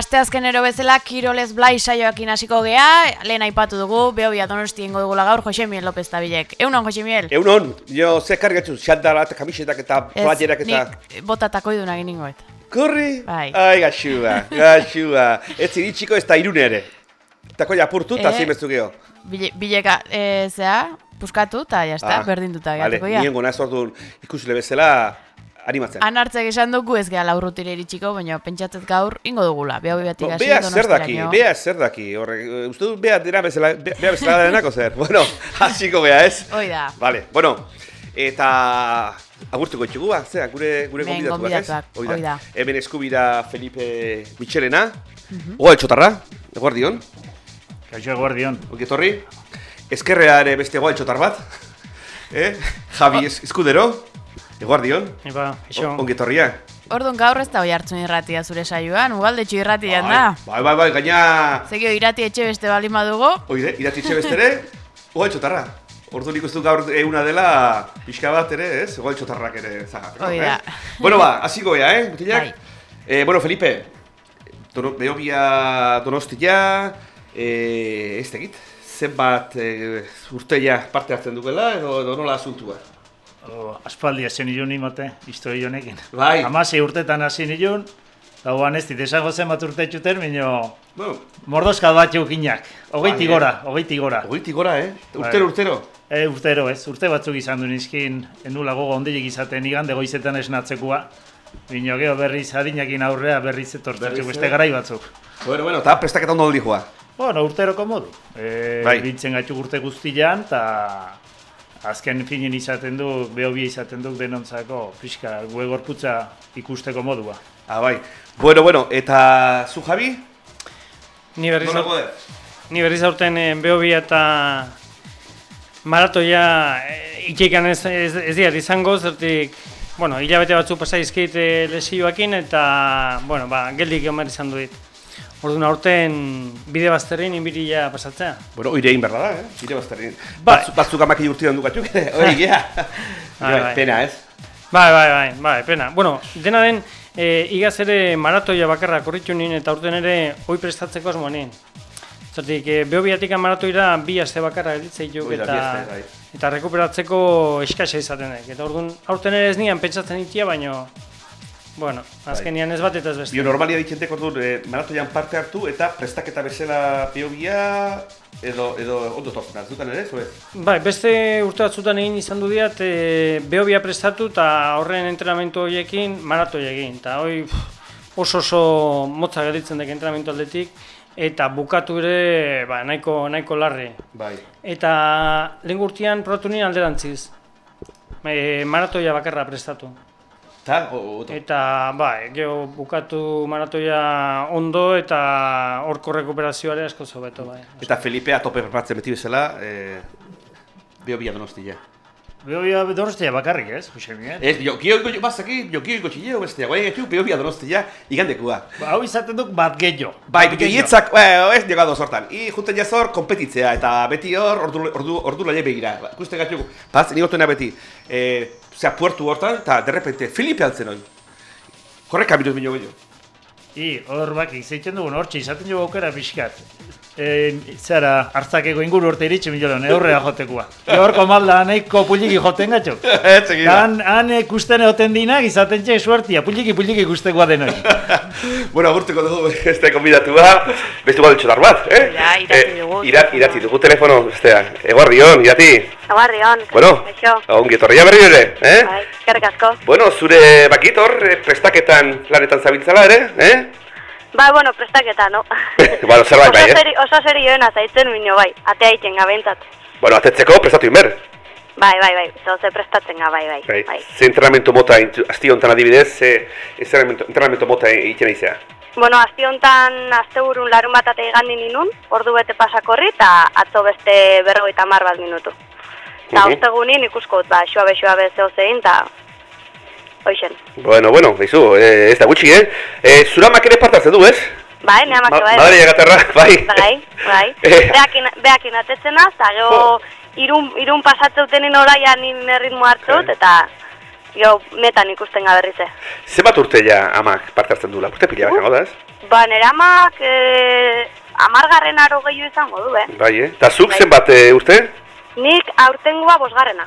Aste azkenero bezala Kiroles Blai saioakin hasiko gea, lehen aipatu dugu, behobia donosti ingo dugula gaur Josemiel López Tabilek. Eunon, Josemiel? Eunon, jo ze kargatzu, xandara eta kamisetak eta playerak eta... nik botatako iduna egin ningoet. Kurri? Bai. Ai, gaxua, gaxua. Ez ziritxiko ez da irune ere. Tako japurtu eta Eh. zein bezu geho. Bile, bileka, e, zea, puskatu eta jazta, berdinduta Ah, vale, gehateko ja. nien gona ez orduan ikusile bezala animatzen. Anartzek esan dugu ez gehala urrutire iritsiko, baina pentsatzet gaur ingo dugula. Behobi batik No, hasi, bea zer daki, bea zer daki. Horre, eh, uste dut bea dira bezala, bea bea bezala denako zer. Bueno, hasiko bea ez. Hoi da. Vale, bueno, eta agurtuko ditugu, ba, zera, gure, gure Hemen gonbidatuak, ez? Hoi da. Hemen eskubira Felipe Michelena, Mhm. Oa etxotarra, eguardion, Kaixo eguardion. ongi etorri. Ezkerrea ere beste goa etxotar bat, eh? Javi Ez- Eskudero, eguardion, Eba, kaixo. ongi etorria. Orduan gaur ez da hoi hartzun irratia zure saioan, ugaldetxo irratian da. Bai, bai, bai, gaina, Zegio irati etxe beste bali madugu, oire, iratitxe bestere, goa etxotarra. Ordu nik uste gaur euna dela pixka bat ere, ez? Goa etxotarrak ere zagateko, Hoi da. eh? Bueno, ba, hasiko gea, eh, mutilak? Bai. Eh, bueno, Felipe, dono, behobia donostia, eh, ez tegit, zenbat eh, urteia parte hartzen dukela, edo, edo nola asuntua? O, aspaldi hasi nilun imote, histori honekin. Bai. Hamasei urtetan hasi nilun, eta guan ez dit, zen bat urte txuten, minio Bueno, mordoska bat jukinak. Hogeiti Bai, gora, hogeiti gora. ogitik gora, eh? Urtero, urtero. E, urtero ez, urte batzuk izan du nizkin, enula gogo ondilik izaten igande goizetan esnatzekoa. Bino geho berriz adinakin aurrea berriz Berriz, etortzeko eh? beste garai batzuk. Bueno, bueno, eta prestaketa ondo doldi joa. Bueno, urteroko modu. E, Bai. Biltzen gaitu urte guztian, eta azken finen izaten du, behobia izaten duk denontzako, pixka, gue gorputza ikusteko modua. Ah, bai. Bueno, bueno, eta zu Javi? Ni berriz, aur- ni berriz aurten e, behobia eta maratoia e, itxeikan ez, ez, ez diat izango, zertik, bueno, hilabete batzu pasa izkeit e, lesioakin eta, bueno, ba, geldik egon behar izan duit. Orduan aurten bide bazterrin inbiria pasatzea. Bueno, oire egin berra da, eh? Ire bazterrin. Bai. Batzu, batzuk amaki urtean dukatuk, hori gea. Bai, bai. Pena, ez? Bai, bai, bai, bai, pena. Bueno, dena den, e, igaz ere maratoia bakarra korritu nien eta aurten ere hoi prestatzeko asmoa nien. Zertik, e, behobiatik maratoira bi aste bakarra gelditzei da, eta, bai. eta rekuperatzeko eskasa izaten. Eta orduan, aurten ere ez nian pentsatzen itia, baino, bueno, azkenian ez bat eta ez beste. Bio normalia ditzentek orduan, eh, maratoian parte hartu eta prestaketa bezala biobia edo, edo ondo tortzen, dutan ere, zure? Bai, beste urte batzutan egin izan du diat, e, behobia prestatu eta horren entrenamentu horiekin maratoia egin. Eta hoi oso oso motza gelditzen dek entrenamentu aldetik, eta bukatu ere ba, nahiko, nahiko larri. Bai. Eta lehen urtean probatu nien alderantziz. E, maratoia bakarra prestatu. Ta, o, oto. Eta bai, geho bukatu maratoia ondo eta horko rekuperazioare asko zobeto bai. Eta Felipe atope preparatzen beti bezala, eh, biobia donostia. Behobia donostia bakarrik ez, Jose Miguel? Ez, jokio ingo, bazaki, jokio ingo txileo bestia, guai etu biobia donostia igandekua. Ba, hau izaten duk bat gehiago. Bai, Bat gehiago. joietzak, eh, ez llegado sortan. I junten jazor kompetitzea eta beti hor ordu ordu ordu laie begira. Ba, Ikusten gaitu, paz, ni gotena beti. Eh, zea puertu hortan eta de repente Felipe altzen hori. Korreka minut bino gehiago. I, hor baki, zeitzen dugun hortxe, izaten jo aukera pixkat. E, zara, hartzakeko inguru urte iritsi milioan, eurrea jotekua. Gaurko malda nahiko puliki joten gatxok. Ez da. Han, han ikusten egoten dinak, izaten txek suertia, puliki puliki ikustekoa denoi. Bueno, agurtuko dugu beste konbidatua, beste bat dutxotar bat, eh? Ja, idatzi Eh, dugu. ira, idatzi dugu telefono, bestea. Eguardion, irati. Agarrion, Bueno, Eixo. ongi etorria berri ere, eh? Bai, asko. Bueno, zure bakit hor, eh, prestaketan lanetan zabiltzala ere, eh? Bai, bueno, prestaketa, no? Bueno, zerbait bai, eh? seri- Oso serioena zaitzen mino, bai, atea iten gabentzat. Bueno, atetzeko prestatu inber. Bai, bai, bai, zoze prestatzen ga, bai, bai, Bai. bai. Ze entrenamentu mota, asti honetan adibidez, ze entrenamentu, mota egiten izea. Bueno, azti hontan asteburun larun bat ate igandin ninun, ordu bete pasakorri, eta atzo beste berrogeita mar bat minutu. Eta Mhm. ostegunin ikuskot, ba, xoabe xoabe zeo zein, eta hoixen. Bueno, bueno, baizu, eh, ez da gutxi, eh? Eh, zuramak ere partatzen du, ez? Bai, neamak Ma bai. Madre Agaterra, bai. Bai, bai. Eh. Beakin, beakin atetzena, eta gero irun, irun pasatzeutenen oraia nin erritmo hartzut, Bai. eta gero metan ikusten gaberrize. Zenbat urte ja amak parte hartzen duela? Urte pila bakango da, ez? Ba, nire amak e, amargarren aro gehiago izango du, eh? Bai, eh? Ta zuk Bai. zenbat eh, urte? Nik aurtengoa bosgarrena.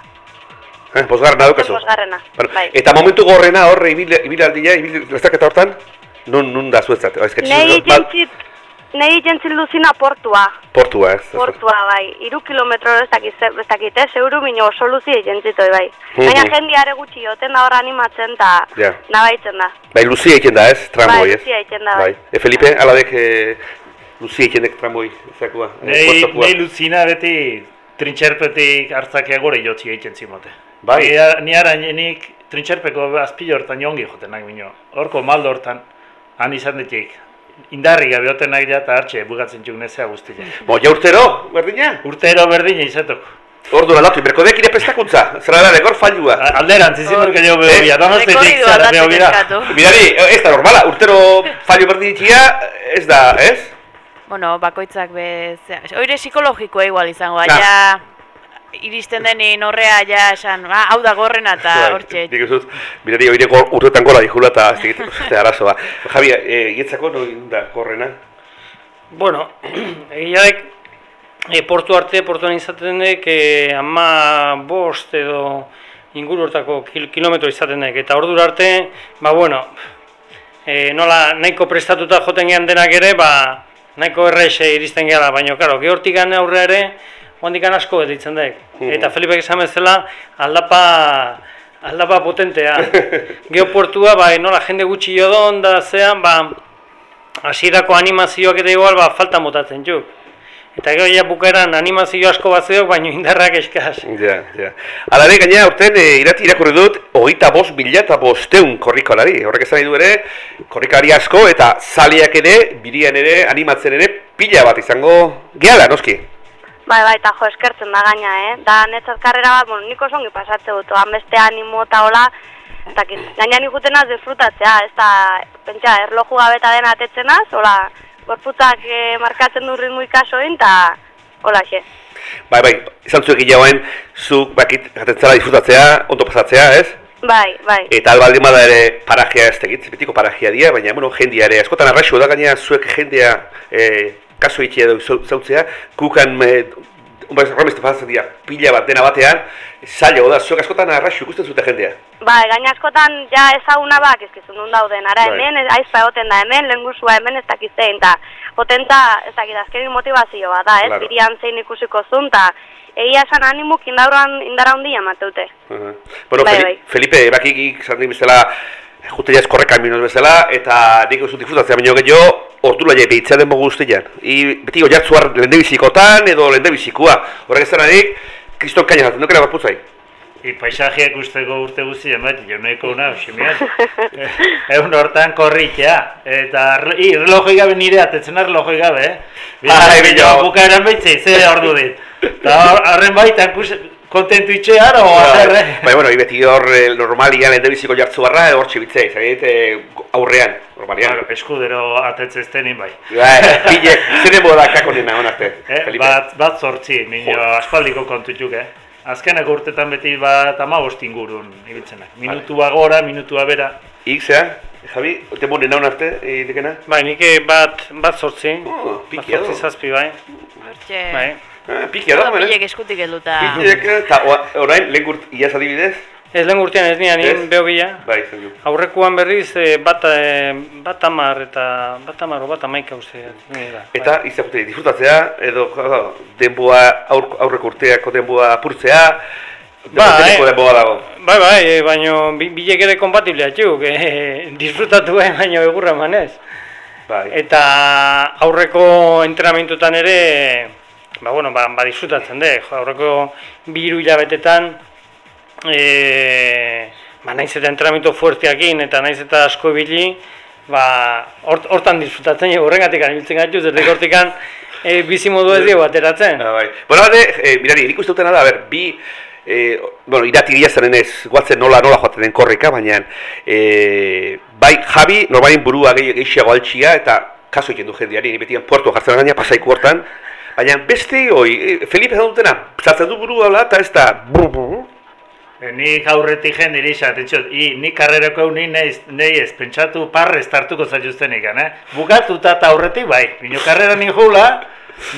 Eh, bosgarren adukazu. Bosgarrena, Bueno, bai. Eta momentu gorrena horre ibil, ibilaldia, ibil lestaketa hortan? Nun, nun da zuetzat? Nei jentzit, nei jentzit luzina portua. Portua, ez? Portua, bai. Iru kilometro ez dakit, ez dakit, ez, euro mino oso luzi jentzitoi, bai. Mhm. Baina jendiare gutxi, joten da hor animatzen, eta Ja. nabaitzen da. Bai, luzia egiten da, ez? Tramoi, Bai, ez? luzia egiten da, bai. E, Felipe, aladek eh, luzia egiten dek tramoi, ezakua? eh, Nei, nei luzina beti trintxerpetik hartzakia gore jotzi egiten zimote. Bai. Ni, ni ara nik trintxerpeko azpilo hortan jongi joten nahi bino. Horko maldo hortan, han izan ditik. Indarri gabe hoten nahi da eta hartxe bugatzen txuk nezea guztia. Bo, ja urtero, berdina? Urtero berdina izatok. Ordu aldatu, berko dek ire prestakuntza, zera da, dekor fallua. A- Alderantz, izin urke jo beho bia, donostetik Rekorridu zara beho aldatzen bia. Mirari, ez da normala, urtero fallo berdin itxia, ez da, ez? Bueno, bakoitzak bez... Oire psikologikoa igual izango, da, Ah. ja... Iristen denin horrea ja esan, ah, hau da gorrena eta Bai, hortxe. Nik uzut, mirari, oire gor, urtetan gola dihula eta ez digit, ez arazoa. Javi, e, ietzako, no da, gorrena? Bueno, egiarek e, portu arte, portuan izaten dek, e, ama bost edo inguru hortako kil, kilometro izaten dek, eta ordura arte, ba bueno, e, nola nahiko prestatuta joten gehan denak ere, ba nahiko errexe iristen gehala, baina, karo, gehortik aurre ere, hondikan asko betitzen dek. Mhm. Eta Felipe esan bezala, aldapa, aldapa potentea. Geoportua, ba, nola jende gutxi jodon da zean, ba, hasierako animazioak eta igual ba, falta motatzen txuk. Eta gero ja bukaeran animazio asko batzuek, baino indarrak eskaz. Ja, ja. Ala ere, gaina, urten, e, irati irakurri dut, hogeita bost mila eta bosteun korrikalari. Horrek esan du ere, korrikalari asko eta zaleak ere, birian ere, animatzen ere, pila bat izango gehala, noski. Bai, bai, eta jo, eskertzen da gaina, eh? Da, netzat karrera bat, bueno, nik oso ongi pasatze dut, han beste animo eta hola, dakit, gaina nik gutenaz disfrutatzea, ez da, pentsa, erloju gabeta dena atetzenaz, hola, gorputzak eh, markatzen du ritmo ikasoin, eta hola, xe. Bai, bai, izan zuek hilagoen, zuk bakit, jaten zela disfrutatzea, ondo pasatzea, ez? Bai, bai, Eta albaldin bada ere parajea ez tegit, betiko parajea dira, baina, bueno, jendia ere, askotan arraxo da gaina zuek jendea e, kaso itxia zau- zautzea, kukan, e, Hombre, horremeste pasatzen dira, pila bat dena batean, zaila da, zuek askotan arraxo ikusten zute jendea. bai, gaina askotan ja ezaguna bak, ezkizun nun dauden, ara Bai. hemen, aizpa egoten da hemen, lehengusua hemen ez dakit zein, eta potenta, ez dakit, azkenin motivazio bat da, ez, Claro. birian zein ikusiko zun, eta egia esan animuk indauran, indara handia mateute. Aha. Bueno, Bai, Feli- bai. Felipe, bakik izan din bezala, jute jaz korreka minuz bezala, eta nik uste disfrutatzea baino gehiago, ordu laia behitzea den mogu guztian. I, beti oiartzuar lendebizikotan edo lendebizikoa. Horrek ez denarik, kriston kaina zaten dukera gorputzai. I paisajeak usteko urte guztien bat, jo nahiko una, ximiat. Egun hortan korritea. Eta, i, relojoi gabe nire atetzen relojoi gabe, eh? Ai, bilo. Bukaeran behitzei, ze ordu dit. Eta hor- horren baitan kus, kontentu itxean, o azer, eh? Bai, bueno, i beti hor eh, normalian lendebiziko jartzuarra, hor txibitzei, zagit, eh, aurrean, normalian. Claro, eskudero atetzeztenin bai. Bai, pile, zer denbo da kakonena honarte, Eh, Felipe. bat, bat zortzi, nino aspaldiko kontutxuk, eh? Azkeneko urtetan beti bat amabost ingurun ibiltzenak. Minutua gora, minutua bera. Ik, zea? Javi, tempo nenaun arte, egitekena? Bai, nik eh, bat, bat sortzi. Oh, bat pikia sortzi du. zazpi, bai. Hortxe, Bai. Ah, pikia da, bale? pilek eskutik helduta. Pikiek, eta oa- orain, lehen gurt, iaz adibidez? Ez lehen urtean ez nian, nien beho bila. Bai, zen du. Aurrekoan berriz eh, bat, eh, bat amar eta bat amar o bat amaika uste. da, Eta, izakute, disfrutatzea, edo, denboa, aur, aurreko urteako denboa apurtzea, Ba, eh. dago. Bai, bai, eh, baino bi- bilek ere kompatiblea txuk, eh, disfrutatu bai, baino egurra emanez. Bai. Eta aurreko entrenamentutan ere, ba, bueno, ba, ba disfrutatzen de, jo, aurreko bi hiru hilabetetan, e, ba, naiz eta entrenamentu fuerteakin eta naiz eta asko ibili, ba, hort, hortan disfrutatzen, jo, horrengatik anibiltzen gaitu, zertik hortikan e, bizi modu ez dugu ateratzen. Ah, bai. Bueno, alde, eh, mirari, nik uste dutena da, ber, bi, eh, bueno, irati zaren ez, guatzen nola, nola joaten den korrika, baina, eh, bai, Javi, norbain burua gehi, gehiago altxia, eta kaso egiten du jendeari, ni betian puertu jartzen gaina, pasaiku hortan, baina beste, oi, eh, Felipe esan dutena, zartzen du burua, hola, eta ez da, bru, bru, E, Nik aurretik jen niri esaten txot, i, nik karrerako hau ni nahi, nahi ez, pentsatu parrez tartuko zaituztenik, eh? Bukatuta eta aurretik bai, bino karrera ni jula,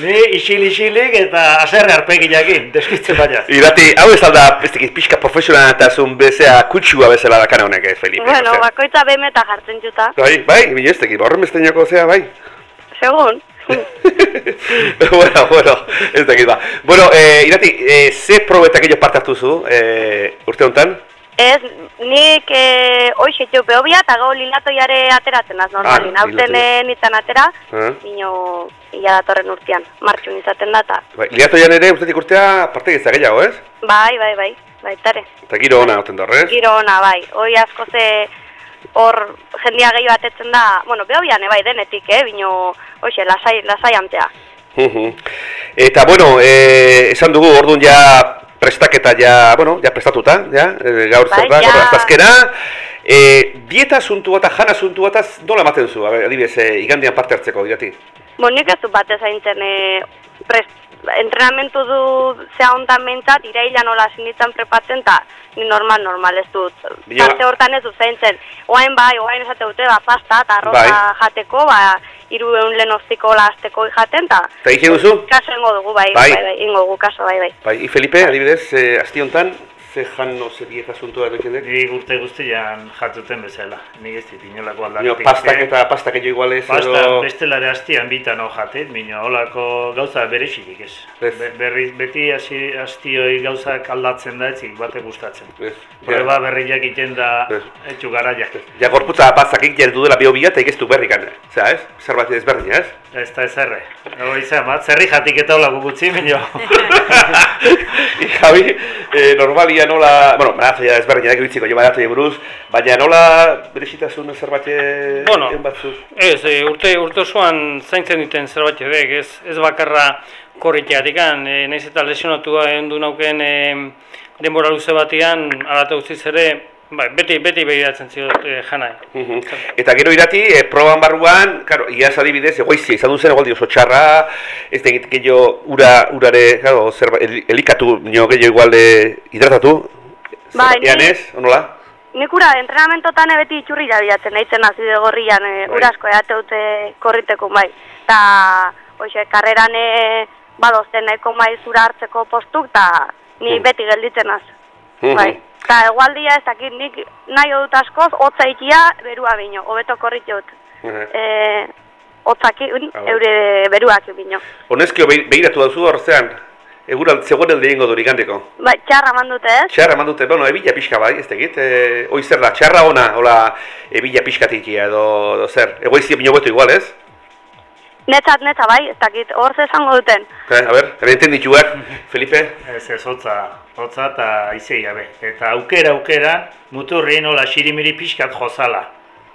ni isil-isilik eta aserre arpegiakin, deskitzen baina. Irati, hau ez alda, ez dakit, pixka profesionaltasun bezea kutsua bezala dakana honek, ez, Felipe. Bueno, bakoitza behemeta jartzen juta, Bai, bai, bine ez dakit, horren besteñako zea, bai. segun. Bueno, bueno, ez dakit ba. Bueno, eh, irati, eh, ze probetak gehiago parte hartu zu, eh, urte honetan? Ez, nik eh, hoxe jo behobia eta gau lilatoiare ateratzen az normalin. Ah, eh, nintzen atera, Ah. bino ia datorren urtean, martxun izaten da eta Bai, liatoian ere, ustetik urtea parte gizta gehiago, ez? bai, bai, bai, baitare. Eta giro ona oten da? Giro ona, bai, hoi asko ze hor jendia gehi batetzen da, bueno, behobian bai denetik, eh, bino, hoxe, lasai, lasai antea. Eta, bueno, eh, esan dugu, orduan ja prestaketa ja, bueno, ja prestatuta, ja, eh, gaur Bai, zer da, gaur azkena. Eh, dieta asuntu bat, jana asuntu bat, nola ematen zu, adibidez, eh, igandian parte hartzeko, irati? Bo, nik ez du batez e, prest, entrenamentu du zea hontan behintzat, iraila nola sinitzen prepatzen, eta ni normal, normal ez dut. Tarte hortan ez dut zaintzen, oain bai, oain esate dute, ba, pasta eta arroza Bai. jateko, ba, iru egun lehen ostiko lasteko jaten, eta Eta duzu? kaso ingo dugu, bai, Bai. bai, bai, ingo dugu kaso, bai, bai. Bai, i Felipe, adibidez, eh, asti honetan, ze jano, ze dieta asuntua edo ikendek? Nik urte guztian jatuten bezala, nik ez dit inolako aldaketik. pastak eta pastak jo igualez, Pasta, edo... bestelare hastian bitan no jatet, mino holako gauza berexirik ez. Ez. Be, berri, beti hasi hastioi gauzak aldatzen da etzik bate gustatzen. Ez, Prueba berriak iten da Ez. etxu garaiak. Ja, gorputza pastakik jeldu dela bio bila eta ikestu berrikan, zera, ez? Zerbait ezberdina, ez? Ez da ezerre. Hori izan, bat, zerri jatik eta holako gutxi, mino. Javi, eh, normalia nola, bueno, maratoia ezberdinak ibitziko jo maratoia buruz, baina nola berezitasun zerbait Bueno. en batzuk? Ez, e, urte, urte osoan zaintzen diten zerbait edek, ez, ez bakarra korriteatikan, e, naiz eta lesionatu du nauken e, denbora luze batean, alate guztiz ere, bai, beti, beti begiratzen ziot e, janai. Mhm. Eta gero irati, eh, proban barruan, claro, iaz adibidez, egoizia izan duzen, egualdi oso txarra, ez da gehiago ura, urare, claro, zerba, el, elikatu, nio gehiago igual eh, hidratatu, Bai, Ean ez, onola? Nik ura, entrenamentotan beti itxurri jabiatzen, nahitzen azide gorrian, e, Bai. urasko eate dute korriteko bai. Ta, hoxe, karreran e, badozten nahiko maiz ura hartzeko postuk, ta ni Hmm. beti gelditzen az. Bai. Ta egualdia ez dakit nik nahi dut askoz, hotza ikia, berua bino, hobeto korrit jut. Mhm. E, hotzakin, Ah, bai. eure beruak bino. Honezkio behi- behiratu dauzu horzean, egura zegoen elde egingo dut igandeko. Bai, txarra mandute ez? Txarra eman dute, bueno, ebila pixka bai, ez tegit, e, oi zer da, txarra ona, hola, ebila pixkatikia edo, edo zer, egoizia bino beto igual, ez? Netzat, netza bai, ez dakit, hor ze esango duten. Eh, a ber, erenten dituak, Felipe? Ez ez, hotza, hotza eta izei gabe. Eta aukera aukera, muturri nola xirimiri pixkat jozala.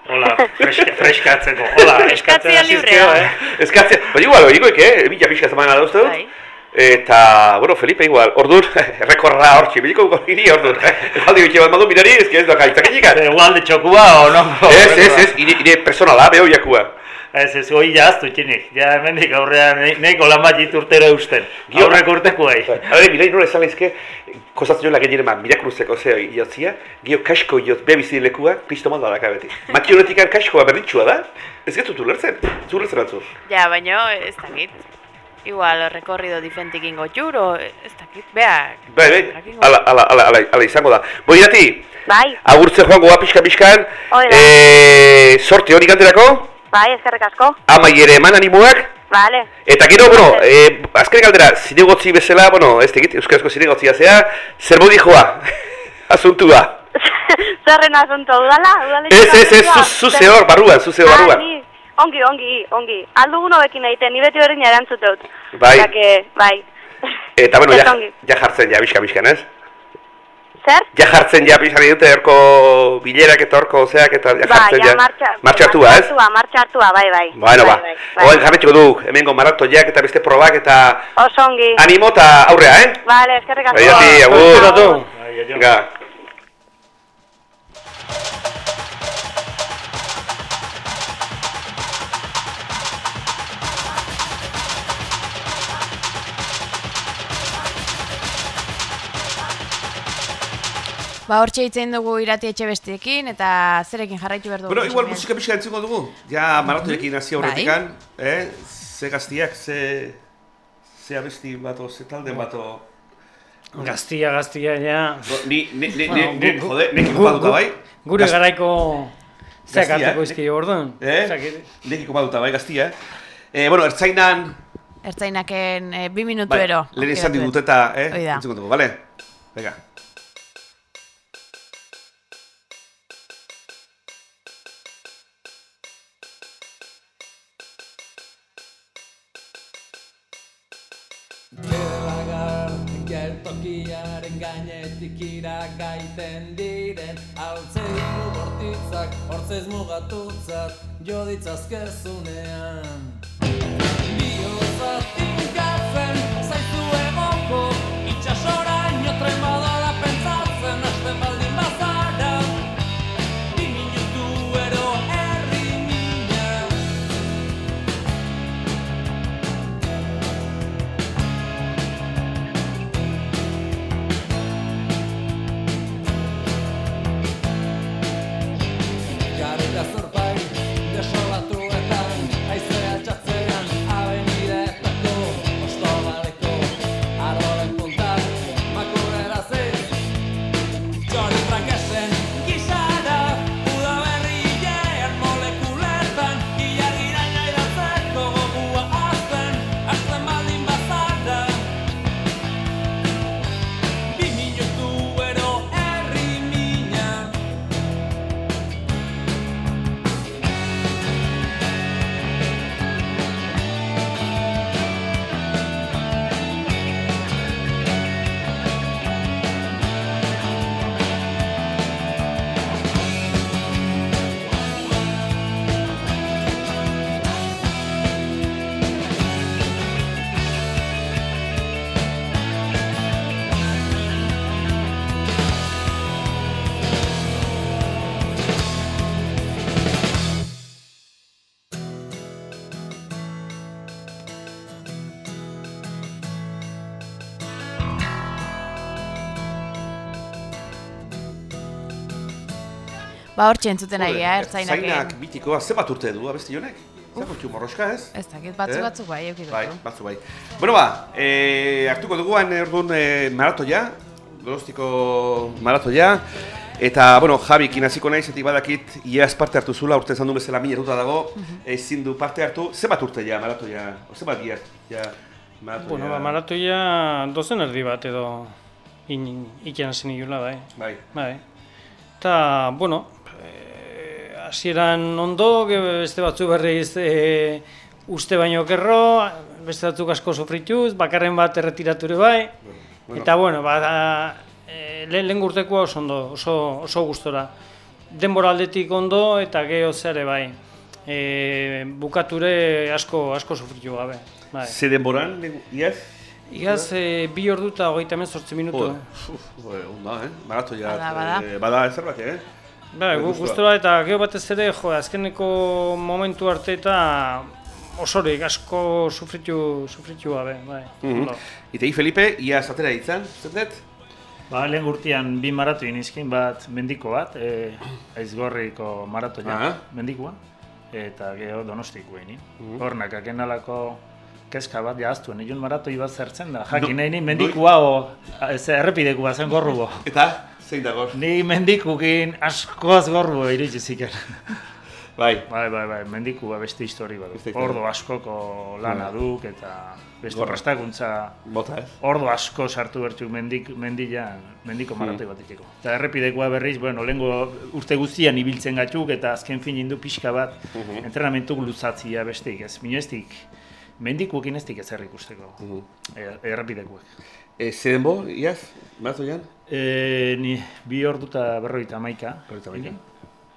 Hola, freska, freskatzeko, hola, eskatzen asizkio, librea. eh? Eskatzea, bai igual, igual, eh? Ebila pixka zemana da uste dut? Bai. Eta, bueno, Felipe igual, orduan, errekorra hor txibiliko giri orduan. Aldi bitxe bat madu mirari, ez ez da gaitzak Igual de txokua, o no? Ez, ez, ez, ire, ire personala, beho jakua. Ez, ez, hoi jaztu txinik. Ja, hemendik aurrean, ne- neiko lan bat jitu urtero eusten. Aurrek urteko bai. Hale, mirai nola esan lehizke, kozatzen joan lagen ma mirakruzeko zeo iotzia, gio kasko iot be bizi lekua, kristo malda daka beti. Maki honetik kaskoa berditxua da, ez getu ulertzen, zu ulertzen atzu. Ja, baino, ez dakit. Igual, rekorrido difentik ingo txuro, ez dakit, beak. Bai, bai, ala, ala, ala, ala, ala izango da. Boi Bai, agurtze joango goa pixka pixkan, Hoi da. e, sorte hori ganderako, bai, eskerrik asko. amai ere eman animoak, Vale. Eta gero, bueno, e, azken galdera, zinegotzi bezala, bueno, ez tegit, euskarazko zinegotzia zea, zer modi joa, asuntua. Zerren asunto, udala? udala Ez, ez, ez, zu, zu zehor, barruan, zu zehor, Ah, barruan. ni, ongi, ongi, ongi. Aldugun hobekin egiten, ni beti berdin erantzuteut. Bai. Osea que, bai. Eta, bueno, ja, ja jartzen ja, bizka bizkan, ez? Zer? Ja jartzen ja, bizkan dute horko bilerak eta horko zeak eta ja Bai, jartzen ja, ja. martxa, Martxa hartua, ez? Martxa hartua, martxa hartua, bai, bai. Bueno, ba, bai, bai, Oen jametxiko du, hemengo maratoiak eta beste probak eta Oso ongi. animo eta aurrea, eh? Vale, eskerrik asko. Bai, ati, agur. Bai. Venga. Ba, hortxe hitzen dugu irati etxe bestiekin, eta zerekin jarraitu behar dugu. Bueno, igual musika pixka entzuko dugu. Ja maratoiekin hasi aurretikan, eh? Ze gaztiak, ze... Ze abesti bato, ze talde bato... Gaztia, gaztia, ja. Ni, ni, ni, ni, Bueno, ni, gu- jode, ikupaduta gu- bai. Gure Gaz- garaiko zeak hartuko eh? izki orduan. Eh? Zakit. Nik ikupaduta bai, gaztia. Eh, bueno, ertzainan... Ertzainaken e, bi minutu Bai, ero. lehen izan dut. eta, eh? Entzuko dugu, bale? Venga. Gainetik iragaiten diren Altzeiru bortitzak, hortzez mugatutzat, jo ditzazkezunean. Biotzat tinkatzen, zaizu egongo, itxasoraino tren Ba, hortxe entzuten ari, eh, ertzainaken. Zainak bitikoa, ze bat urte du, abesti honek? Zer kontu morroska ez? Ez dakit, batzuk Eh? batzuk bai, eukiko. Bai, batzu bai. Bueno ba, e, hartuko duguan orduan e, maratoia, Donostiko maratoia, eta, bueno, Jabikin hasiko naiz, zetik badakit, iaz parte hartu zula, urte esan du bezala mila erruta dago, ezin du parte hartu, ze bat urte ja maratoia, o ze bat iaz, ja, maratoia. Bueno, ba, maratoia dozen erdi bat edo in, ikian nigula, bai. Bai. Bai. Eta, bueno, eh, hasieran ondo, ge- beste batzu berriz e, uste baino kerro, beste batzuk asko sofrituz, bakarren bat erretiratu ere bai. Bueno. Eta, bueno, ba, da, e, lehen, lehen urtekoa oso ondo, oso, oso gustora. Denbora aldetik ondo eta geho zere bai. E, bukature asko, asko sofritu gabe. Bai. Ze denboran, iaz? Igaz, e, bi ordu eta hogeita hemen sortzi minutu. Joder, onda, eh? Maratoia, Bada, bada. eh, bada ez zerbait, eh? Bai, gu- Gustua. gustura eta gero batez ere, jo, azkeneko momentu arte eta osorik asko sufritu, sufritu gabe, bai. Ondo. Eta hi Felipe, ia zatera ditzan, zendet? Ba, lehen urtean bi maratu inizkin bat mendiko bat, e, aizgorriko maratoia Aha. mendikoa, eta gero donostiko egin. Hornak, akenalako kezka bat jaztuen, nion maratoi bat zertzen da. Jakin nahi ni mendikua o, ez errepidekua zen gorrubo. Eta, zein dago? Ni mendikukin askoaz gorrubo iritsi ziken. Bai, Bai, bai, bai, mendikua beste histori bat. Ordo askoko lana Bai. duk eta beste Gorra. prestakuntza bota ez? ordo asko sartu bertu mendik, mendian, mendiko maratoi bat iteko. Eta errepidekoa berriz, bueno, lehengo urte guztian ibiltzen gatuk eta azken fin indu pixka bat Mhm. entrenamentu luzatzia besteik ez. Minoestik, mendikuekin ez dik ezer ikusteko, Mhm. e, errepidekuek. E, ze denbo, iaz, maratoian? E, ni bi ordu eta berroita maika. Berrogeita hamaika.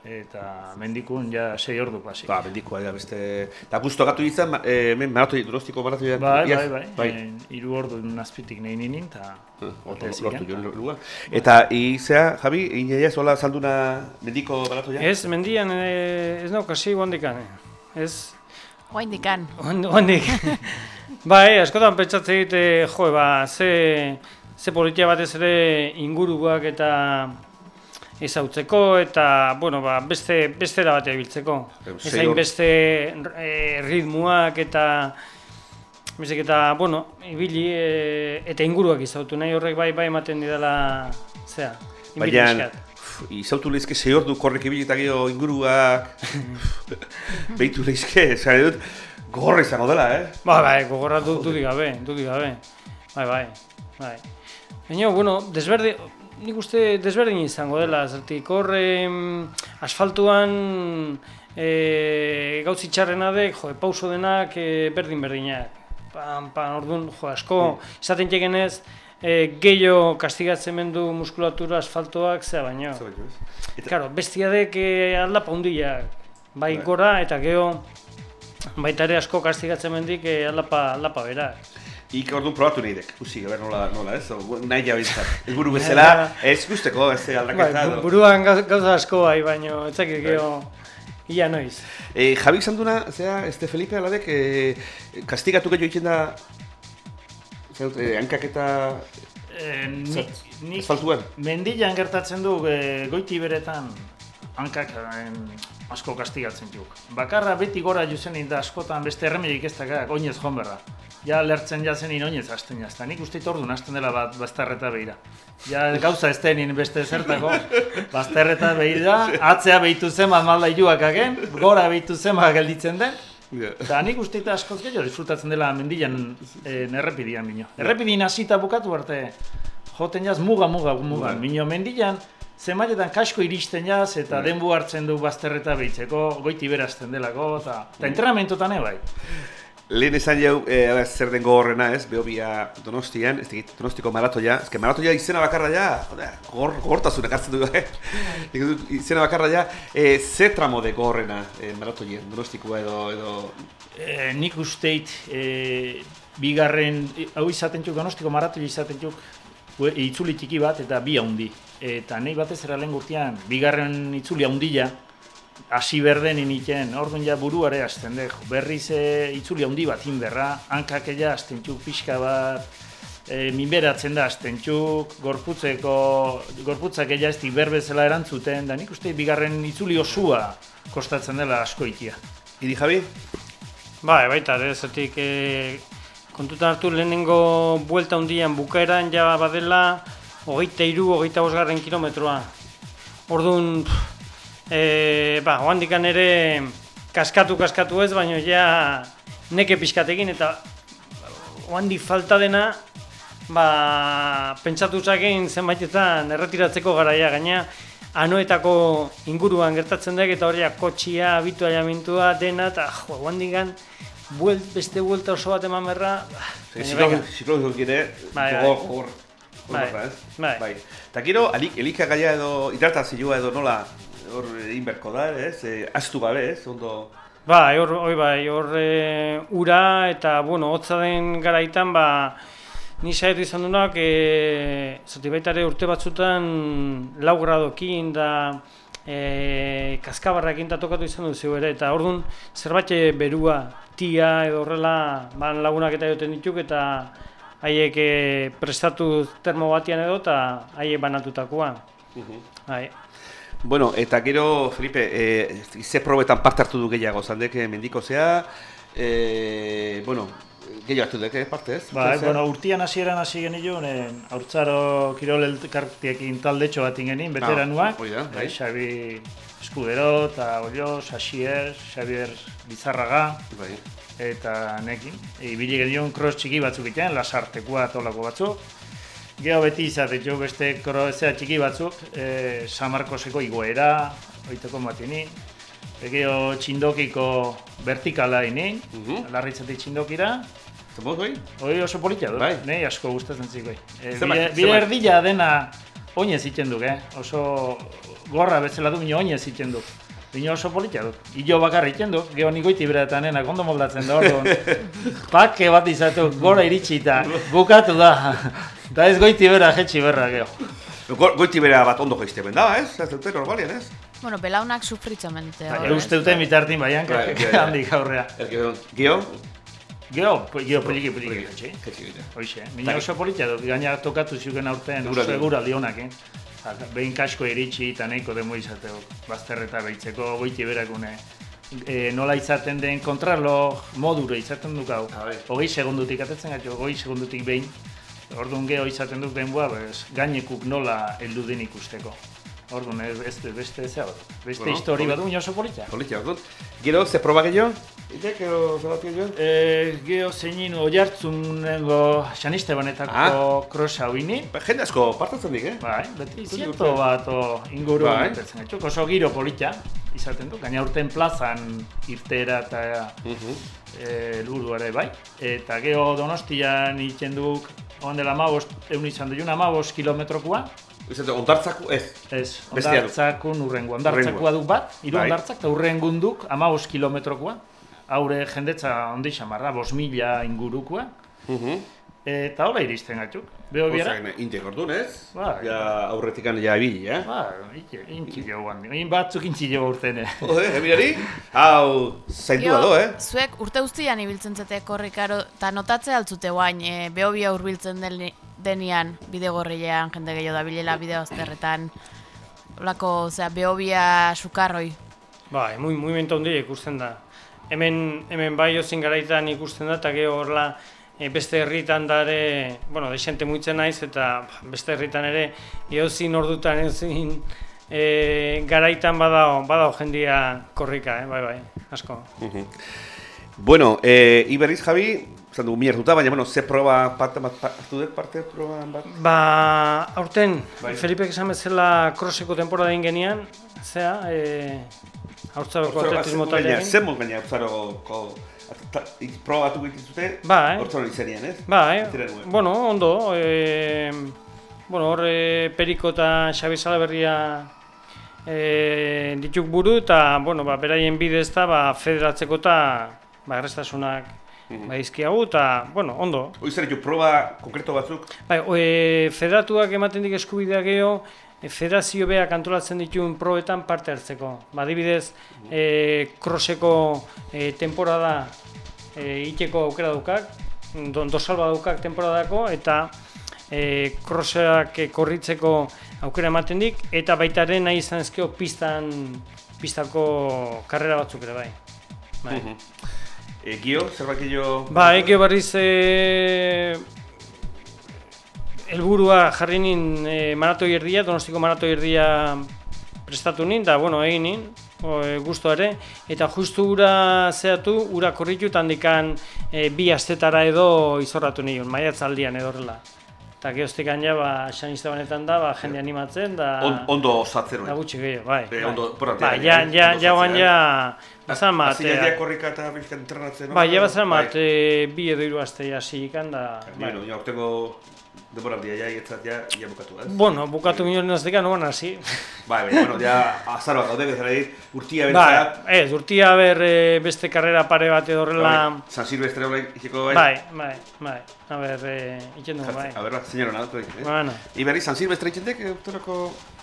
Eta mendikun ja sei ordu pasik. Ba, bendikoa da beste... Eta guztu gatu izan, eh, hemen maratoi, donostiko maratoian. Bai, iaz? bai, bai, bai. bai. Hiru ordu nazpitik nahi ninin, eta Lortu, ote lortu ziken. jo lua. Eta izea, Javi, inaia zola salduna mendiko maratoia? Ez, mendian e, ez naukasi guandikan, eh. ez, Oaindikan. guandik. bai, askotan pentsatzen egite, jo, ba, ze, ze politia batez ere inguruak eta ezautzeko eta, bueno, ba, beste, bestera batea ibiltzeko. Em, Ez sei hain hor- beste e, ritmuak eta Beste eta, bueno, ibili e, eta inguruak izautu nahi horrek bai bai ematen didala, zea, Baina, uf, izautu lehizke ze ordu korrek ibili eta gero inguruak... Behitu lehizke, esan dut, gogorra izango dela, eh? Ba, bai, gogorra du, dudik gabe, dudik gabe. Bai, bai, bai. Baina, bueno, desberdin, nik uste desberdin izango dela, zertik hor em, asfaltuan e, gautzi txarrena dek, jo, pauso denak e, berdin berdinak. Pan, pan, orduan, jo, asko, izaten txekenez, e, gehiago kastigatzen mendu muskulatura asfaltoak, zea baino. Ez? Eta, Claro, bestiadek eh, aldapa hundiak, bai gora eta gero baita ere asko kastigatzen mendik eh, aldapa, aldapa berak. Ik orduan probatu nahi dek, usi, gaber nola, nola, ez? Nahi jabintzat. Elburu bezala, ez guzteko, ez Bai, aldaketa. edo. buruan gau- gauza asko bai, baino ez dakit gero ia noiz. E, Javi izan duna, zera, este Felipe aladek, e, kastigatu gehiago egiten da, zera, e, hankak eta E, ni, Zer, ni, asfaltuan. mendilan gertatzen du e, goiti beretan hankak em, asko kastigatzen juk. Bakarra beti gora juzen da askotan beste erremedik ez dakak, oinez joan berra. Ja lertzen jazen in oinez hasten jazta. Nik uste orduan hasten dela bat bazterreta behira. Ja gauza ez denin beste zertako, bazterreta behira, atzea behitu zen malda iluak agen, gora behitu zen gelditzen den, Eta nik uste eta askoz gehiago disfrutatzen dela mendilan e, errepidian bino. Errepidin hasita bukatu arte, joten jaz muga muga muga. Bino mendilan, zenbaitetan kasko iristen jaz eta denbu hartzen du bazterreta behitzeko, goiti berazten delako, eta, eta entrenamentotan bai. Lehen esan jau, e, ber, zer den gogorrena ez, behobia donostian, ez dakit, donostiko maratoia, ez que maratoia izena bakarra ja, joder, gogor, gogortasun ekartzen du, eh? Izena bakarra ja, e, ze tramo de gogorrena e, maratoien, donostikoa edo, edo, E, nik usteit, e, bigarren, e, hau izaten txuk, donostiko maratoi izaten txuk, itzuli txiki bat eta bi haundi. Eta nahi batez era lehen gurtian, bigarren itzuli haundila, hasi berden iniken, orduan ja buruare hasten dek, berriz e, itzuli haundi bat inberra, hankak ella hasten txuk pixka bat, e, minberatzen da hasten txuk, gorputzeko, gorputzak ella ez berbezela erantzuten, da nik uste bigarren itzuli osua kostatzen dela asko ikia. Idi Javi? Bai, baita ere, zertik e, kontutan hartu lehenengo buelta hundian bukaeran ja badela hogeita iru, hogeita bosgarren kilometroa. Orduan, e, ba, oandikan ere kaskatu kaskatu ez, baino ja neke pixkatekin eta oandik falta dena ba, pentsatu zakein zenbaitetan erretiratzeko garaia gaina anoetako inguruan gertatzen dek eta horiak kotxia, habituaia mintua, dena eta jo, oandikan buelt, beste buelta oso bat eman berra ere, Bai, bai. gogor, gogor, Bai, gogorra, ez? bai. bai. Eta gero, alik, elikagaia edo, hidratazioa edo nola, hor egin beharko da, ez? E, astu gabe, ez? Ondo, Bai, hor, hoi bai, hor e, ura eta, bueno, hotza den garaitan, ba, ni saiatu izan dunak, e, zati baita ere urte batzutan lau gradokin da e, kaskabarrakin eta tokatu izan duzu ere, eta orduan zerbait berua, tia edo horrela ban lagunak eta joten dituk eta haiek e, prestatu termo batian edo eta haiek banatutakoa. Bai. Bueno, eta gero, Felipe, e, ze probetan parte hartu du gehiago, zaldek eh, mendiko zea, e, bueno, gehiago hartu eh, parte ez? Ba, bueno, urtian hasieran hasi genuen, eh, haurtzaro kirol elkartiekin taldetxo bat ingenin, veteranuak, Ah, da, bai. Xabi Eskudero, eta Ollo, Xaxier, Xabier Bizarraga, Bai. eta nekin. Ibili genion cross txiki batzuk egiten, lasartekoa tolako batzuk. Gero beti izate jo beste krozea txiki batzuk, e, San Marcoseko igoera, oiteko matini. E, Gero txindokiko vertikala inin, Mhm. larritzatik txindokira. Zemot, bai? Hoi oso politia du, Bai. nei asko gustatzen zik bai. E, Zenbat- bide, bide zenbat? erdila dena oinez egiten duk, eh? Oso gorra bezala du, bino oinez egiten duk. Bino oso politia du. Ilo bakarra egiten duk, geho nigoiti bera eta nena kondo moldatzen da orduan. Pake bat izatu, gora iritsi eta bukatu da. Da ez goiti bera jetxi berra geho. Go, goiti bera bat ondo joizte ben da, ez? Ez dute normalian, ez? Bueno, belaunak sufritzen mendite. Bai, uste duten bitartin baian, Bai, bai, bai. handik aurrea. Gio, Gio? Geho, geho poliki poliki jetxi. Gira. Hoixe, mina oso politia dut, gaina tokatu ziuken aurten oso eguraldi honak, eh? Behin kasko iritsi eta nahiko demo izateko, bazterreta behitzeko, goiti berakune. E, nola izaten den kontrarlo moduro izaten duk hau. Hogei segundutik atetzen gaitu, hogei segundutik behin. Orduan geho izaten duk denboa, bez, gainekuk nola heldu den ikusteko. Orduan ez, ez beste bat. Beste Bueno, histori bat oso politia. Politia, orduan. Gero, ze proba gehiago? Itek, gero, zeratu gehiago? E, geho zeinin oiartzunengo Sanistebanetako Ah. cross hau ini. Ba, jende asko partatzen dik, eh? Bai, beti ziento urte. bat o, inguru Bai. betetzen gaitu. Oso giro polita izaten du, gaina urten plazan irtera eta Mhm. e, helburu ere bai. Eta geho donostian iten duk, oan dela amabos, egun izan duen amabos kilometrokoa, Izate, ondartzaku, ez. ez, ondartzakun urrengo, ondartzakoa duk bat, hiru Bai. ondartzak, eta urrengun duk amabos kilometrokoa, haure jendetza ondi xamarra, bos mila ingurukoa, Mhm. eta hola iristen gaituk. Beho biara? Ozain, intek orduan, ez? Bai. Ja, aurretikan ja ibili, eh? Ba, intzi joan, in batzuk intzi jo urten, eh. Jode, emirari? Hau, zaindua do, eh? Zuek urte guztian ibiltzen zete korrikaro, eta notatze altzute guain, e, behobia hurbiltzen den, denian, bide gorrilean, jende gehiago da bilela bide azterretan, Olako, osea, behobia sukarroi. Bai, muy, mugimendu handia ikusten da. Hemen, hemen bai ozin garaitan ikusten da, eta gero horla e, beste herritan da ere, bueno, desente muitzen naiz, eta beste herritan ere, eozin ordutan eozin e, garaitan badao, badao jendia korrika, eh? bai, bai, asko. Bueno, eh, Iberriz, Javi, zan dugu minertuta, baina, bueno, ze proba parte, bat, hartu dut parte proba bat? Ba, aurten, Bai. Felipek esan bezala kroseko temporada egin genian, zea, e, haurtzaroko atletismo Baina, taldearekin. zen mot gaina, Hortzaroko proba batu egiten Bai. Hortzaro izenian, ez? Atera nuen. bueno, ondo, e, bueno, hor e, Periko eta Xabi Salaberria e, dituk buru eta, bueno, ba, beraien bidez da, ba, federatzeko eta, ba, errestasunak Mhm. ba, izkiagu eta, bueno, ondo. Hoi zer proba konkreto batzuk? Bai, e, federatuak ematen dik eskubidea geho, federazio beak antolatzen dituen probetan parte hartzeko. Ba, adibidez, e, kroseko e, temporada e, iteko aukera daukak, do, dosalba daukak temporadako, eta e, kroseak e, korritzeko aukera ematen dik, eta baitaren nahi izan ezkeo pistan, pistako karrera batzuk ere bai. bai. Mhm. E, Gio, zerbait? Ba, eke berriz e, helburua jarri nin e, maratoi erdia, donostiko maratoi erdia prestatu nin, da, bueno, egin nin, o, e, guztu ere, eta justu ura zehatu, ura korritu eta handikan e, bi astetara edo izorratu nion, maiatzaldian edo horrela. Eta geoztik ja, ba, xanista banetan da, ba, jende animatzen, da... On, ondo osatzen Da gutxi gehiago, bai. Be, bai. ondo, Ba, ja, eh, ja, ja, osatzea, ja, bazan Hasi batea. jaia korrika eta bizkat entrenatzen. Bai, ja bazan Bai. bat, e, bi edo hiru aste hasi ikan da, Bai, bai. ja, urtengo Demoraldia, ja, ietzat, ja, ja bukatu, ez? Bueno, bukatu ginen azteka, noan hasi. Bai, bai, bueno, ja, azaroa gaude, bezala dit, urtia Bai, bentzat. ez, urtia ber eh, beste karrera pare bat edo horrela... Bai, San Silvestre hola ikiko bai. Bai, bai, bai. A ber, eh, itzen dugu, bai. A ver, ba, señora, nada, eh? Bueno, Iberri, San Silvestre urteroko... E,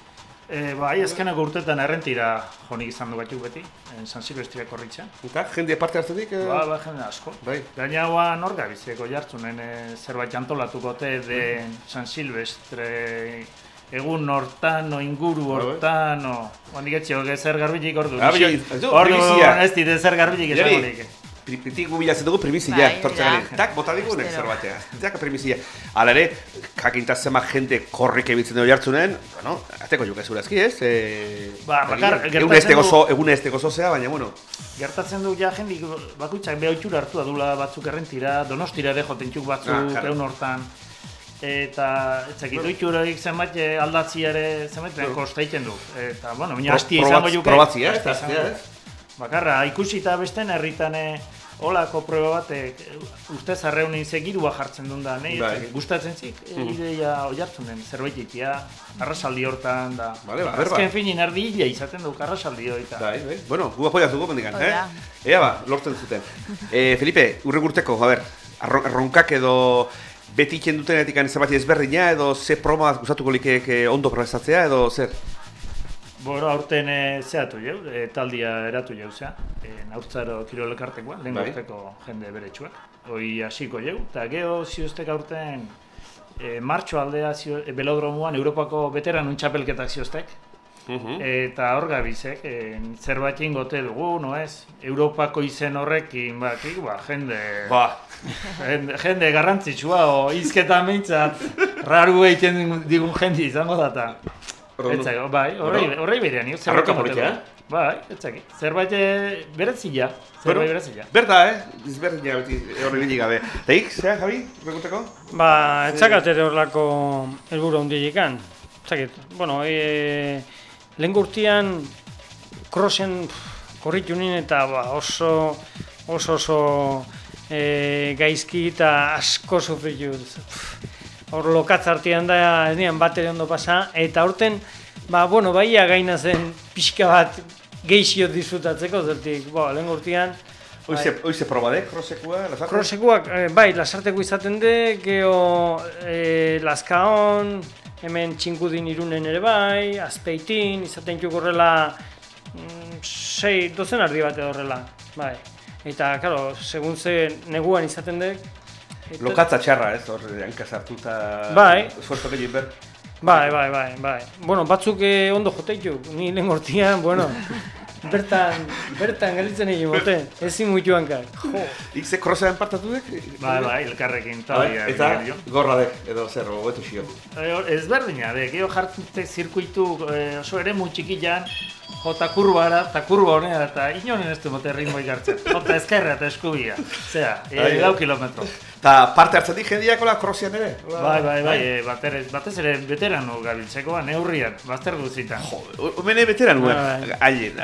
bai, azkeneko urtetan errentira jonik izan du batzuk beti, en San Silvestria korritzen. Eta, jende parte hartzetik? eh? Ba, ba, jende asko. Bai. Gaina hua nor gabizeko jartzunen e, zerbait antolatukote de San Silvestre egun hortan, o inguru Bai, bai. hortan, o... Hondik etxio, zer garbilik ordu. Ah, Ordu, ez dit, zer garbilik esangorik. Pritik gubilatzen dugu primizia, Bai, tortza da. gari. Tak, bota digu nek Astero. zer batea. Tak, primizia. Hala ere, jakintaz zema jende korrik ebitzen dugu jartzunen, bueno, ateko juke zurazki, ez? E, Ba, bakar, egun gertatzen este du- gozo, egun este gozo zea, baina, bueno, Gertatzen du ja jendik bakoitzak beha itxura hartu adula batzuk errentira, donostira ere jotentzuk batzuk Ah, claro. egun hortan. Eta, ez dakit, itxuroik zenbait aldatzi ere zenbait kosta egiten du. Eta, bueno, baina probatz- izango juke. probatzi, ez? Bakarra, ikusita besten herritan eh, holako proba batek uste zarreunin segirua jartzen duen da, nahi, Bai. dakit, gustatzen zik, Mhm. ideia oiartzen den, zerbait ikia, arrasaldi hortan, da. Vale, ba, berba. Azken finin erdi hila izaten du arrasaldi hori, bai, bai. Bueno, gu apoiaz dugu mendikan, Hori eh? Ea ba, lortzen zuten. E, Felipe, urrek urteko, a ber, arro- erronkak edo beti iken dutenetik zerbait ezberdina edo ze proba gustatuko likeek eh, ondo prestatzea edo zer? Boro, aurten e, zehatu jau, e, taldia eratu jau zea, e, naurtzaro kirolkartekoa, lehen Bai. urteko jende beretsuak. Hoi hasiko jau, eta geho zioztek aurten e, martxo aldea zio, e, belodromuan Europako veteranun txapelketak zioztek. Eta hor gabizek, e, zerbait ingote dugu, no ez? Europako izen horrekin, bakik, ba, jende... Ba, Jende, jende garrantzitsua, o izketan behintzat, raru egiten digun jende izango da, eta... Ondo. Etzak, bai, horrei, Bueno. horrei berean, nio, Arroka politia, eh? Bai, etzak, zerbait eh, berezila, zerbait berezila. Berda, eh? Ezberdina beti horri bilik gabe. Eta ik, zea, Javi, urrekuteko? Ba, etzakat ere horlako helburu handielikan. Etzakit, bueno, e, lehen urtean krosen korritu nien eta ba, oso oso oso e, gaizki eta asko sufritu. Hor lokatz artean da ez nian bat ondo pasa, eta aurten, ba, bueno, baia gaina zen pixka bat geixio disfrutatzeko, zertik, bo, lehen urtean, Oize, oize proba de, krosekua, lasarte? Krosekuak, eh, bai, lasarteko izaten de, geho eh, Laskaon, hemen txinkudin irunen ere bai, azpeitin, izaten juk horrela, mm, sei, dozen ardi bat horrela, bai. Eta, karo, segun ze neguan izaten de, eta- Lokatza txarra, ez, hor, hanka sartu eta... Bai. Esfuerzo gehiago ber. Bai, bai, bai, bai. Bueno, batzuk eh, ondo joteituk, ni lehen gortian, bueno, bertan, bertan galitzen egin mote, ezin muitu hankak. Jo. Ik ze krosean partatu dek? Bai, bai, elkarrekin Bai, talia. eta gorra dek, edo zer, hobetu xio. Eh, hor- Ezberdina, de, geho jartzen zirkuitu eh, oso ere txikian, jota kurbara, eta kurba honera, eta inonen ez du mote ritmo ikartzen. Jota ezkerra eta eskubia. Zea, Bai, e, lau kilometro. Ta parte hartzen di jendiak ola krosean ere? Bai, bai, bai, e, batez, batez ere veterano gabiltzeko, ba, neurrian, bazter guzitan. Jo, Homene beteran nuen, Bai. hain,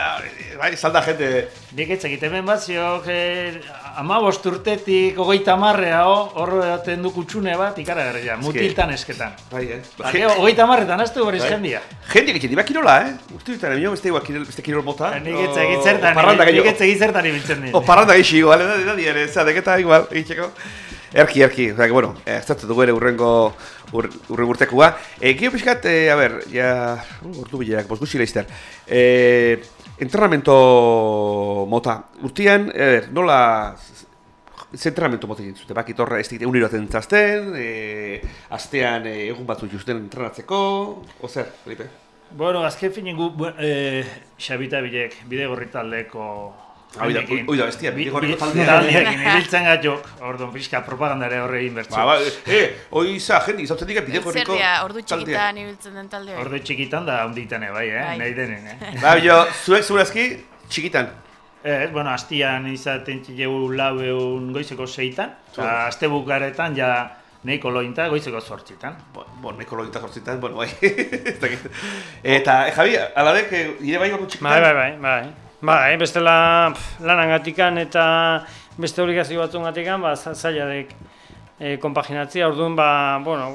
bai, salda jende... Nik etxek hemen bat ziok, e, amabost urtetik, ogeita marrea, hor edaten du kutsune bat, ikaragarria, mutiltan esketan. Bai, eh? Ba, geho, ogeita marretan, azte berriz Bai. jendia. Jende egiten diba kirola, eh? Uste ditan, emio beste igual kirol, beste kirol mota. Nik etxek zertan, O parranda nik gehiago. etxek zertan ibiltzen dira. O parranda gehiago, bale, da, da, diare, zera, deketa igual, egiteko. Erki, erki, osea, que, bueno, eh, ez dut dugu ere urrengo ur, urrengo urtekua. E, Gio pixkat, e, a ber, ja, uh, ordu bilerak, bos gutxi leizter. E, entrenamiento mota, urtian, e, ber, nola, ze entrenamiento mota egin zute, bakit horra ez digite uniro atentzazten, e, astean e, egun batzuk justen entrenatzeko, o zer, Felipe? Bueno, azken finin gu, bu- eh, Xabita Bilek, bidegorri taldeko Oida, oida, bestia, Bi- bidegorriko bi- taldea. Taldeekin, ibiltzen gatzok, orduan pixka propagandare horre inbertzu. Ba, ba, eh, hoi za, jende, izautzen dira bideo Zer dira, ordu txikitan ibiltzen den talde hori. Ordu txikitan da onditane bai, eh? Bai. nahi denen, eh? Ba, jo, zuek zurazki, txikitan. Ez, bueno, astian izaten txilegu lau egun goizeko seitan, eta aste bukaretan ja nahiko lointa goizeko zortzitan. Bo, bo neko logita sortzitan, bueno, bai, ez. Eta, eh, Javi, aladek, eh, ire bai ordu txikitan? Bai, bai, bai, bai. Bai, bestela pff, lanangatikan eta beste obligazio batzungatikan, ba, za- zaila dek e, konpaginatzea, orduan, ba, bueno,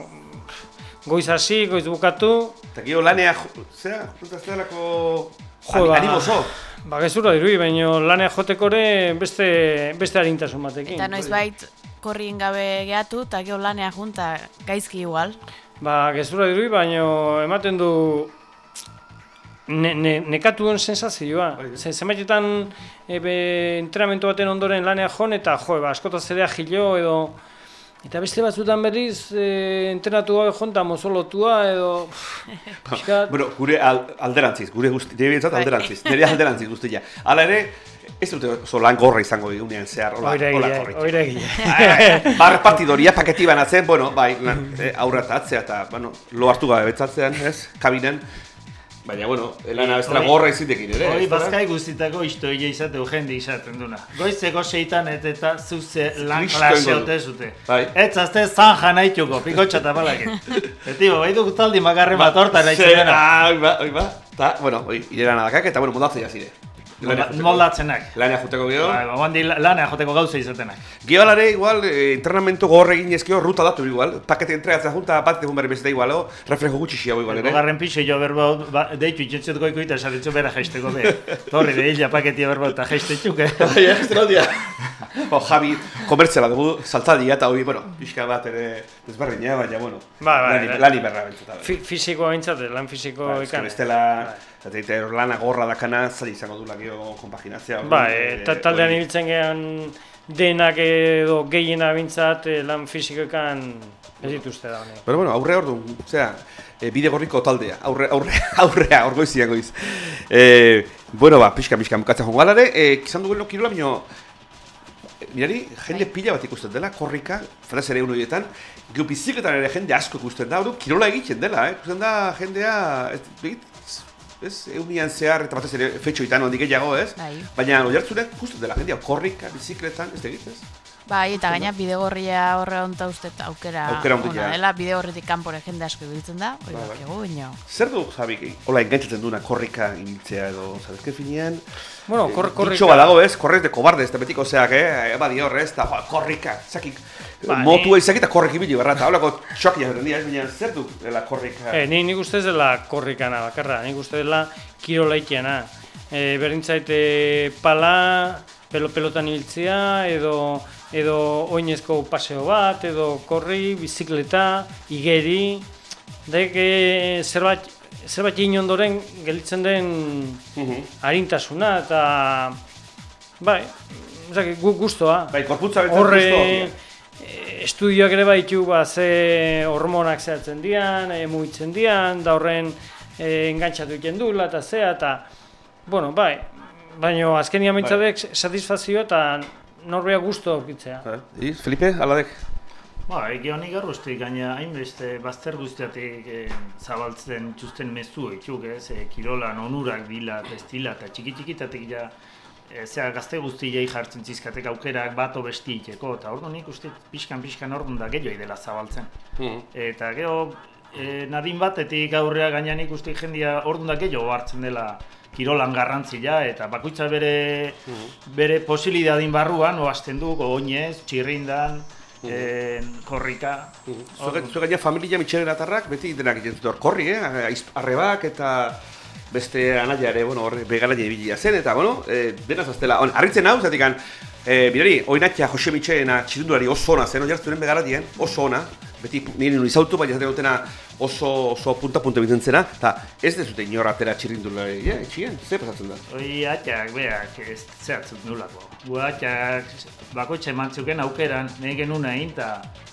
goiz hasi, goiz bukatu, Eta gero lanea, jo- zera, ez zelako Jo, ba. animoso. ba, gezurra dirui, baina lanea jotekore beste, beste harintasun batekin. Eta noizbait korrien gabe gehatu, eta gero lanea junta gaizki igual. Ba, gezurra dirui, baina ematen du ne, ne, nekatu duen sensazioa. Ze, zenbaitetan e, be, entrenamendu baten ondoren lanea jon eta jo, ba, askotaz ere jilo edo Eta beste batzutan berriz e, entrenatu gabe jonta mozolotua edo pixkat, Bueno, gure al, alderantziz, gure guzti, nire bintzat Bai. alderantziz, nire alderantziz guztia. Hala ere, ez dute oso lan gorra izango egunean zehar, hola, oire hola korritxo. oire egile. Bai, Bar partidoria paketi banatzen, bueno, bai, eh, aurra eta atzea eta, bueno, lo hartu gabe betzatzean, ez, kabinen. Baina, bueno, lana bestela Hori- gorra izinekin ere. Hori da? bazkai guztitako istoia izate jende izaten duna. Goizeko seitan et eta zuze lan Kristo klase ingo du. ote zute. Bai. Ez azte zan janaituko, pikotxa eta balakin. Eti, bai du taldi makarren bat hortan nahi Ze- dena. ah, ba, ba. Ta, bueno, oi, irera nadakak eta, bueno, moldatzea zire. Moldatzenak. Lanea juteko gero. Bai, ba, guandi lanea joteko gauza izatenak. Geolare igual, eh, entrenamentu gogor egin ezkio, ruta datu igual. Pakete entregatzea junta, bat egun berri beste igual, o, reflejo gutxi xia igual ere. Garren piso jo berbo, ba, deitu itxentziot goiko eta saritzu bera jaisteko be. Torri de illa paketia berbo eta jaistetxuk, eh? Bai, ez aldia. Bo, Javi, komertziala dugu, saltzadia eta hori, bueno, pixka bat ere desberdina, baina, bueno, Bai, bai, lani, bai. lani berra bentsata. Fi, fisikoa bintzat, lan fisiko Ba, eske ikan. bestela, teite, lana gorra dakana, zaila izango du lakio konpaginazia. Ba, eta eh, taldean ibiltzen gehan denak edo gehiena bintzat eh, lan fisikoekan ez dituzte da honek. Pero bueno, aurre ordu, zera, e, bide gorriko taldea, aurre, aurre, aurrea, orgoizian goiz. E, bueno, ba, pixka, pixka, bukatzen jongo alare, e, izan duguen kirola, bino, mirari, jende pila bat ikusten dela, korrika, franaz ere unu horietan, gero bizikletan ere jende asko ikusten da, hori kirola egiten dela, eh? ikusten da jendea, ez, begit, ez, eunian zehar, eta batez ere fetxoitan ondik gehiago, ez? Bai. Baina, oi ikusten dela, jendea, korrika, bizikletan, ez egit, ez? Bai, eta gaina bidegorria horre onta uste aukera, Aukera ona dela, bidegorritik kanpore jende asko ibiltzen da, hori bai. dakigu, baina. Zer du, Javi, hola engantzatzen duna korrika ibiltzea edo, sabes que finean, Bueno, kor, korrika... Ditxo badago ez, korrez de kobarde, ez da betiko zeak, eh? Eba di horrez, eta joa, korrika, zakik, Ba, motua ni- izaki eta korrik ibili berra, eta holako txokia jaten dira, ez baina zer du dela korrika. Eh, ni nik uste ez dela korrikana bakarra, nik uste dela kirola itiana. E, berdintzait e, pala, pelo pelotan ibiltzea, edo edo oinezko paseo bat, edo korri, bizikleta, igeri, e, zerbait, zerbait egin ondoren gelditzen den Mhm. harintasuna, eta bai, ezak, gu guztoa. Bai, korputza betzen Horre, eh, estudioak ere baitu ba, ze hormonak zehatzen dian, e, mugitzen dian, da horren e, engantzatu egiten duela eta zea, eta, bueno, bai, baina azkenian Bai. mintzatek satisfazioa eta norbea gusto aukitzea. Eh, I, Felipe, aladek? Ba, egi honi garruztik, gaina hainbeste bazter guztiatik eh, zabaltzen txusten mezu itxuk, ez, eh, kirolan onurak ez dila, eta txiki txikitatik ja, eh, zera gazte guztiei jartzen zizkatek aukerak bato besti iteko, eta ordu nik uste pixkan-pixkan orduan da gehioi dela zabaltzen. Eta gero, e, nadin batetik aurrea gainean ikusti jendia orduan da gehiago hartzen dela kirolan garrantzia eta bakoitza bere bere posibilidadin barruan oazten du oinez, txirrindan, e, korrika. Zuek zuek gaina familia mitxeren atarrak, beti denak egiten hor korri, eh? Arrebak eta beste anaia ere, bueno, hor begaraia ibilia zen, eta, bueno, e, dena zaztela. On, harritzen hau, zatik e, mirari, oinatia Jose Mitxerena txirindulari oso ona zen, oiartzuren begaratien, oso ona, beti nire nuen izautu, baina zaten dutena oso, oso punta-punta bintzen zena, eta ez dezute inor atera txirindulari, ja, etxien, ze pasatzen da? Hoi atxak, beak, ez zehatzut nulako. Gu atxak, bakoitza emantzuken aukeran, nahi genuen egin,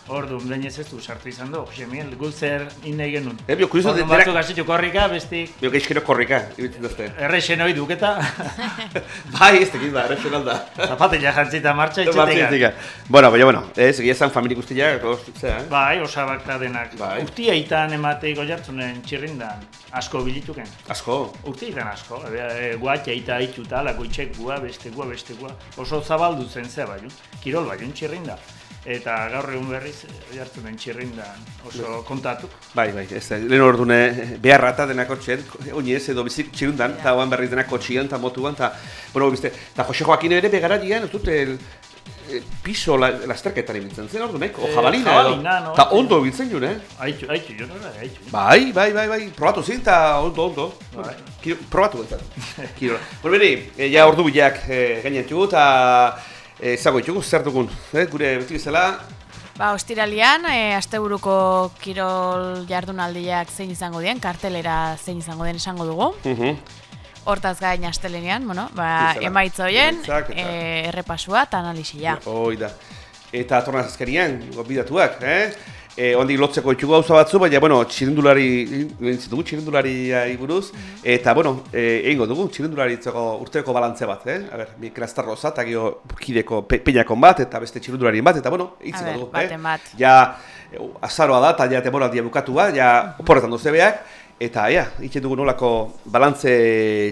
orduan behin ez du sartu izan du. Jose Miguel, gu zer in nahi genuen. Eh, bio, Orduan denak- batzuk hasitu korrika, bestik Bio, geixkero korrika, ibiltzen dazte. errexen hoi duketa, bai, ez tekit da, errexional da. zapatilla jantzita martxa itxetekan. Bueno, baina, bueno, ez, egia esan familia guztia, zera, eh? Bai, osabak da denak. Bai. Urtia itan emateik oiartzunen txirrindan asko bilituken. Asko. Urtia itan asko, e, e, guatxa ita itxuta, lako itxek gua, beste gua, beste gua. Oso zabaldu zen zea baiun, kirol baiun txirrinda. Eta gaur egun berriz oiartzunen txirrindan oso kontatu. Bai, bai, ez da, lehen ordune beharra eta denak otxen, oinez edo bizik txirundan, eta oan berriz denak kotxian eta motuan, eta, bueno, bizte, eta Jose Joaquin ere begaratian, ez dut, el, eh, piso la, lasterketan ibiltzen zen, ordu nek, o Eh, jabalina, jabalina, edo. no, Ta eh. ondo ibiltzen jun, eh? Aitu, aitu, jo nora, aitu. Bai, bai, bai, bai, probatu zin, eta ondo, ondo. Bai. Kiro, probatu entzat. Kirola. Bueno, beri, ja ordu bilak e, gainen ditugu, eta e, zago ditugu, zer dugun, eh? gure beti bezala, Ba, ostiralian, e, asteburuko kirol jardunaldiak zein izango dien, kartelera zein izango den esango dugu. mhm, Hortaz gain astelenean, bueno, ba, Bezala. emaitza hoien, e, errepasua eta analisia. hoi da. Eta tornaz azkenian, gobidatuak, eh? E, ondik lotzeko ditugu gauza batzu, baina, bueno, txirindulari, gintzitu dugu txirindulari buruz, eta, bueno, e, egingo dugu, txirindulari urteko balantze bat, eh? A ber, mi krastarroza, eta gio kideko pe, peinakon bat, eta beste txirindulari bat, eta, bueno, ber, dugu, baten eh? bat. Ja, e, azaroa da, eta ja temoraldia bukatu bat, ja, oporretan dozebeak, eta, ja, itxen dugu nolako balantze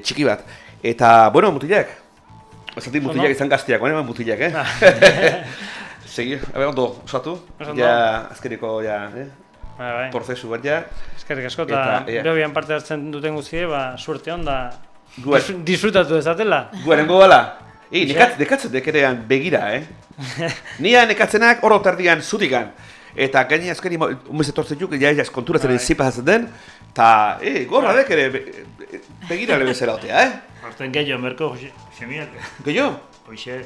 txiki bat. Eta, bueno, mutilak, Esatik mutilak izan gaztiak, baina mutilak, eh? Segi, a ber, ondo, osatu? Ja, azkeneko, ja, eh? Bai, bai. Prozesu bat, ja. Eskerrik asko, Eta, eta ea. behobian parte hartzen duten guztie, ba, suerte hon da Gu- disfr- disfrutatu dezatela. Guarengo bala. Ei, nekat, nekatzen dekerean begira, eh? Nia nekatzenak oro terdian zutikan. Eta gaini azkeni umez etortzen juk, ja, ja, konturatzen Bai. zipa jatzen den. Ta, eh, gorra dek ere be, be- begira lebezera otea, eh? Horten gehiago, merko, xemiak. Gehiago? Hoxe,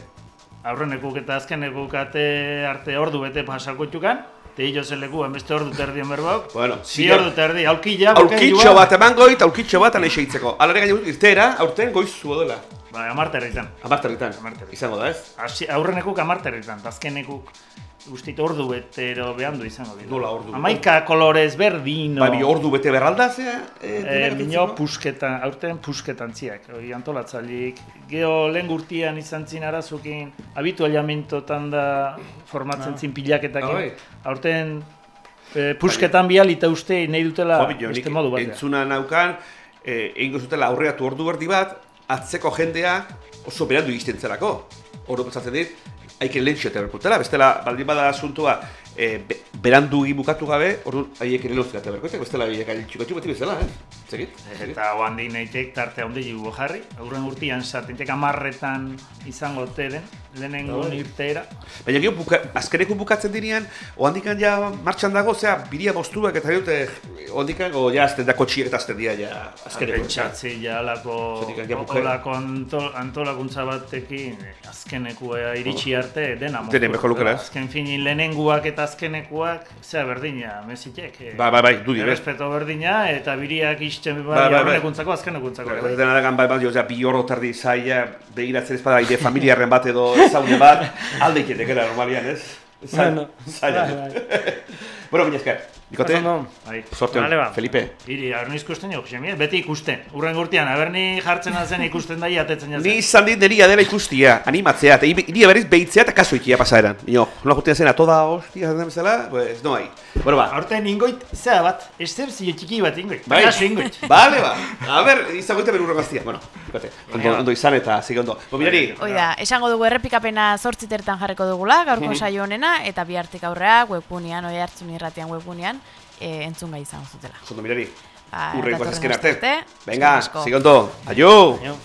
aurrenekuk eta azkenekuk ate arte ordu bete pasako txukan, te hilo zeleku, beste ordu terdi enberbauk. Bueno, Bi zila- ordu terdi, aulkilla, Aurkitxo bat emango eta aurkitxo bat aneixe hitzeko. Alare gaino irteera, aurten goizu dela. Ba, amarterritan. Amarterritan, Amarterritan. izango da ez? Hasi, aurrenekuk amarterritan, azkenekuk ustit ordu betero behandu izango dira. Nola ordu? Amaika kolorez berdino. Bai, bi ordu bete berraldazea. E, Mino pusketan, aurten pusketan ziak, hori antolatzailik. Geo lehen gurtian izan zin arazukin, habitualiamentotan da formatzen zin pilaketakin. Ah, bai. Aurten e, pusketan bialita uste nahi dutela Jo, beste modu batean. Entzuna naukan, eh, egingo zutela aurreatu ordu erdi bat, atzeko jendea oso berandu iristen zelako. Oro pentsatzen dit, haiken lehen xiote berkutela, bestela baldin bada asuntua eh, be, berandu bukatu gabe, ordu haiek ere lehuzkate berkutek, bestela haiek gailtxukatu beti bezala, eh? Zegit? Eta oandik nahitek tarte handi jugo jarri, aurren urtian sartintek amarretan izango ote den, lehenengo Bai. irteera. Baina gero, buka, azkeneko bukatzen direan, ohandikan ja martxan dago, zea, biria bostuak eta dute, ohandikan, o ja, azten da kotxiek eta azten dira, ja, azkeneko. Pentsatzi ja bukaera. olako antol, antolakuntza batekin azkenekua iritsi arte dena moztu. Denen beharko lukela, ez? Azken finin lehenenguak eta azkenekuak, zea berdina, mesitek. eh, Ba, ba, bai, dudi, bez. Errespeto berdina eta biriak isten Ba, bai, ba, bai. aurrenekuntzako azkenekuntzako. Ba, bai. Dena dagan bai bai, osea, bi oro terdi zaila, begiratzen ez bada, ide familiarren bat edo zaune bat, alde iketekera normalian, ez? Bueno, zaila. bai, bai. bueno, mila esker, Bikote. Bai. sorte hon. Felipe. Iri, arno ikusten jo, Xemie, beti ikusten. Urren gurtian, aberni jartzen zen ikusten daia atetzen jazen. Ni izan dit neria dela ikustia, animatzea, eta iria berriz behitzea eta kaso ikia pasaeran. Ino, nola gutien zena, toda hostia, zaten bezala, pues, no hai. Bueno, ba, Aurten ingoit, zea bat, esterzio txiki bat ingoit. Bai. Kaso ingoit. Vale, ba. A ber, izagoite berurro gaztia. Bueno, bikote, ondo, ondo izan eta zige ondo. Bo, mirari, Hoi da, esango dugu errepikapena zortzitertan jarriko dugula, gaurko saio honena, eta bihartik aurrea, webgunean, oi hartzun irratian webgunean, e, entzun gai izan zutela. Jondo mirari, ba, urrengo azken arte. Venga, sigonto, aio! Aio!